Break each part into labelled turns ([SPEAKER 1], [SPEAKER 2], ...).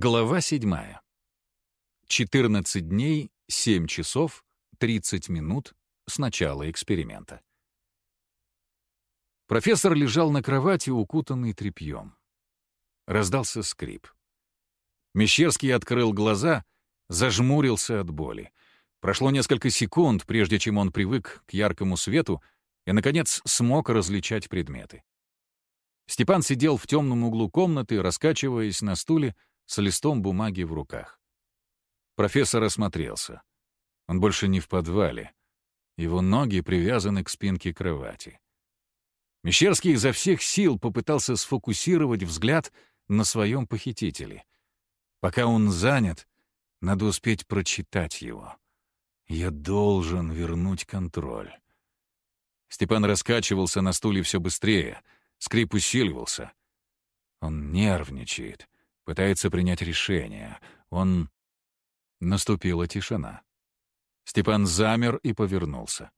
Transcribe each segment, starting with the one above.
[SPEAKER 1] Глава 7. 14 дней, 7 часов, 30 минут с начала эксперимента. Профессор лежал на кровати, укутанный тряпьем. Раздался скрип. Мещерский открыл глаза, зажмурился от боли. Прошло несколько секунд, прежде чем он привык к яркому свету и, наконец, смог различать предметы. Степан сидел в темном углу комнаты, раскачиваясь на стуле, с листом бумаги в руках. Профессор осмотрелся. Он больше не в подвале. Его ноги привязаны к спинке кровати. Мещерский изо всех сил попытался сфокусировать взгляд на своем похитителе. Пока он занят, надо успеть прочитать его. Я должен вернуть контроль. Степан раскачивался на стуле все быстрее. Скрип усиливался. Он нервничает пытается принять решение. Он... Наступила тишина. Степан замер и повернулся.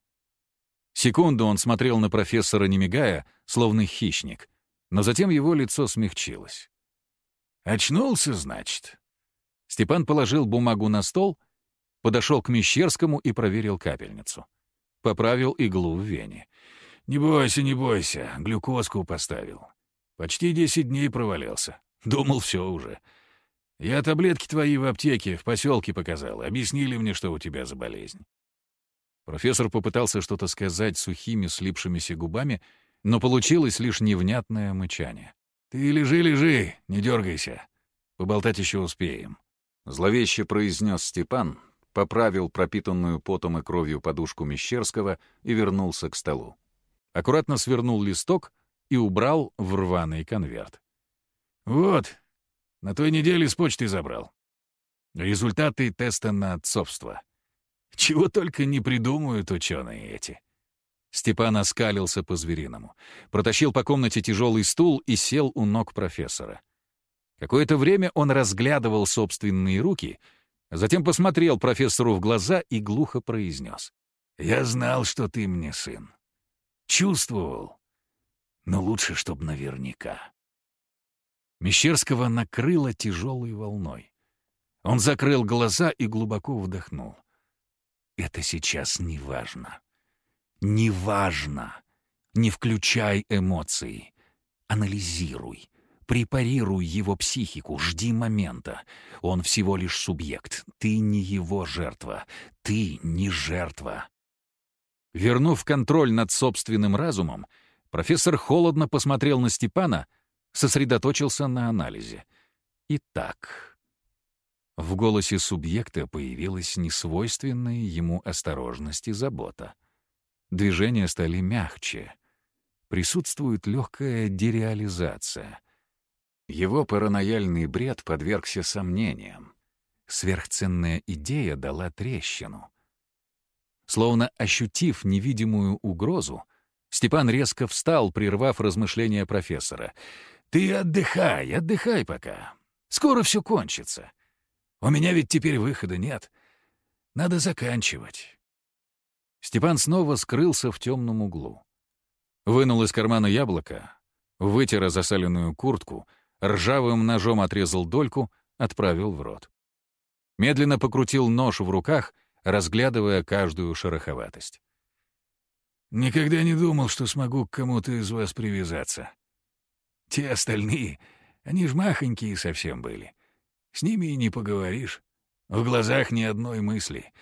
[SPEAKER 1] Секунду он смотрел на профессора, не мигая, словно хищник, но затем его лицо смягчилось. «Очнулся, значит?» Степан положил бумагу на стол, подошел к Мещерскому и проверил капельницу. Поправил иглу в вене. «Не бойся, не бойся, глюкозку поставил. Почти десять дней провалился. Думал, все уже. Я таблетки твои в аптеке в поселке показал. Объяснили мне, что у тебя за болезнь. Профессор попытался что-то сказать сухими, слипшимися губами, но получилось лишь невнятное мычание. «Ты лежи, лежи, не дергайся. Поболтать еще успеем», — зловеще произнес Степан, поправил пропитанную потом и кровью подушку Мещерского и вернулся к столу. Аккуратно свернул листок и убрал в рваный конверт. «Вот, на той неделе с почты забрал. Результаты теста на отцовство. Чего только не придумают ученые эти». Степан оскалился по-звериному, протащил по комнате тяжелый стул и сел у ног профессора. Какое-то время он разглядывал собственные руки, а затем посмотрел профессору в глаза и глухо произнес. «Я знал, что ты мне сын. Чувствовал. Но лучше, чтоб наверняка». Мещерского накрыло тяжелой волной. Он закрыл глаза и глубоко вдохнул. «Это сейчас не важно. Не. Не включай эмоции. Анализируй. Препарируй его психику, жди момента. Он всего лишь субъект. Ты не его жертва. Ты не жертва». Вернув контроль над собственным разумом, профессор холодно посмотрел на Степана — сосредоточился на анализе. Итак, в голосе субъекта появилась несвойственная ему осторожность и забота. Движения стали мягче. Присутствует легкая дереализация. Его паранояльный бред подвергся сомнениям. Сверхценная идея дала трещину. Словно ощутив невидимую угрозу, Степан резко встал, прервав размышления профессора — ты отдыхай, отдыхай пока. Скоро все кончится. У меня ведь теперь выхода нет. Надо заканчивать. Степан снова скрылся в темном углу. Вынул из кармана яблоко, вытер засаленную куртку, ржавым ножом отрезал дольку, отправил в рот. Медленно покрутил нож в руках, разглядывая каждую шероховатость. «Никогда не думал, что смогу к кому-то из вас привязаться», те остальные, они ж махонькие совсем были. С ними и не поговоришь. В глазах ни одной мысли.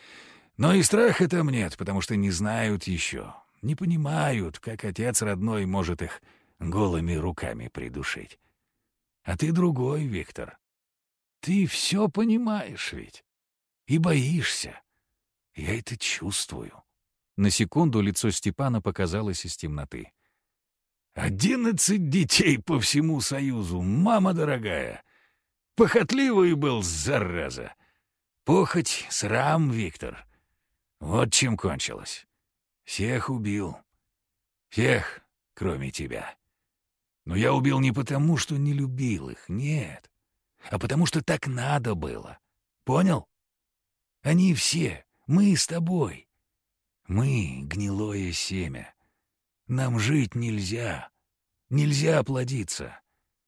[SPEAKER 1] Но и страха там нет, потому что не знают еще, не понимают, как отец родной может их голыми руками придушить. А ты другой, Виктор. Ты все понимаешь ведь. И боишься. Я это чувствую. На секунду лицо Степана показалось из темноты. Одиннадцать детей по всему Союзу, мама дорогая. Похотливый был, зараза. Похоть, срам, Виктор. Вот чем кончилось. Всех убил. Всех, кроме тебя. Но я убил не потому, что не любил их, нет. А потому что так надо было. Понял? Они все, мы с тобой. Мы — гнилое семя. Нам жить нельзя. Нельзя плодиться.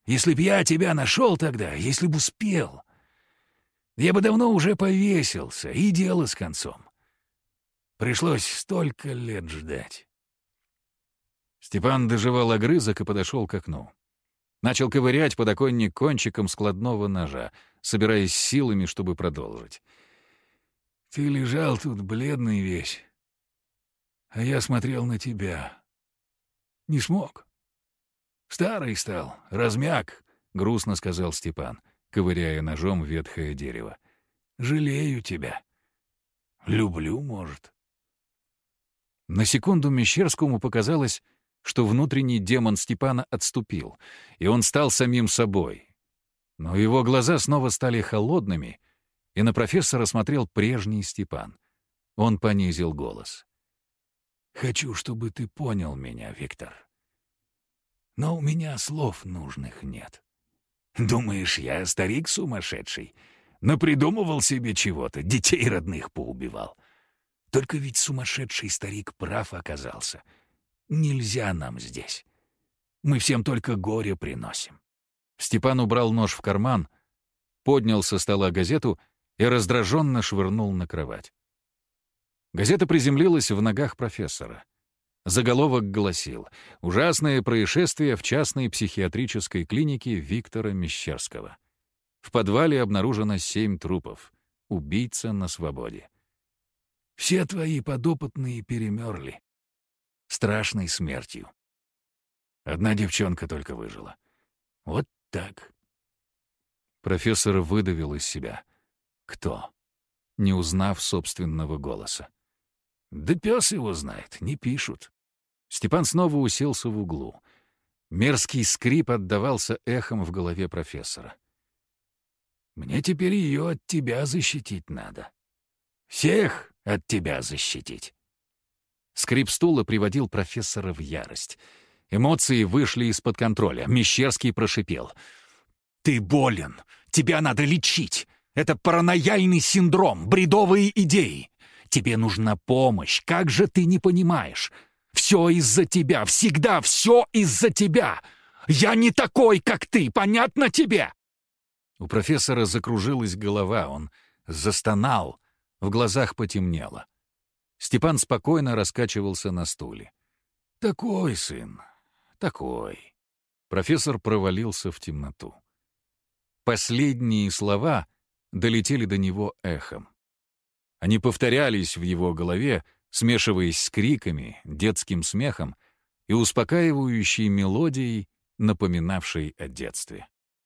[SPEAKER 1] Если б я тебя нашел тогда, если б успел,
[SPEAKER 2] Я бы давно уже повесился, и дело с концом. Пришлось столько лет ждать.
[SPEAKER 1] Степан доживал огрызок и подошел к окну. Начал ковырять подоконник кончиком складного ножа, собираясь силами, чтобы продолжить.
[SPEAKER 2] «Ты лежал тут бледный весь, а я смотрел на тебя. Не смог. Старый стал, размяк», — грустно сказал Степан, ковыряя ножом ветхое дерево. «Жалею тебя. Люблю, может».
[SPEAKER 1] На секунду Мещерскому показалось, что внутренний демон Степана отступил, и он стал самим собой. Но его глаза снова стали холодными, и на профессора смотрел прежний Степан. Он понизил голос.
[SPEAKER 2] «Хочу, чтобы ты понял меня, Виктор. Но у меня слов нужных нет. Думаешь, я старик сумасшедший? Напридумывал себе чего-то, детей родных поубивал. Только ведь сумасшедший старик прав оказался — Нельзя нам здесь. Мы всем только горе приносим».
[SPEAKER 1] Степан убрал нож в карман, поднял со стола газету и раздраженно швырнул на кровать. Газета приземлилась в ногах профессора. Заголовок гласил «Ужасное происшествие в частной психиатрической клинике Виктора Мещерского». В подвале обнаружено семь трупов. Убийца на свободе.
[SPEAKER 2] «Все твои подопытные перемерли страшной смертью. Одна девчонка только выжила. Вот так.
[SPEAKER 1] Профессор выдавил из себя. Кто? Не узнав собственного голоса.
[SPEAKER 2] Да пес его знает, не пишут.
[SPEAKER 1] Степан снова уселся в углу. Мерзкий скрип отдавался эхом в голове профессора.
[SPEAKER 2] «Мне теперь ее от тебя защитить надо. Всех от тебя защитить».
[SPEAKER 1] Скрип стула приводил профессора в ярость. Эмоции вышли из-под контроля. Мещерский прошипел.
[SPEAKER 2] «Ты болен. Тебя надо лечить. Это паранояльный синдром, бредовые идеи. Тебе нужна помощь. Как же ты не понимаешь? Все из-за тебя. Всегда все из-за тебя. Я не такой, как ты. Понятно тебе?»
[SPEAKER 1] У профессора закружилась голова. Он застонал. В глазах потемнело. Степан спокойно раскачивался на стуле.
[SPEAKER 2] «Такой сын, такой».
[SPEAKER 1] Профессор провалился в темноту. Последние слова долетели до него эхом. Они повторялись в его голове, смешиваясь с криками, детским смехом и успокаивающей мелодией, напоминавшей о детстве.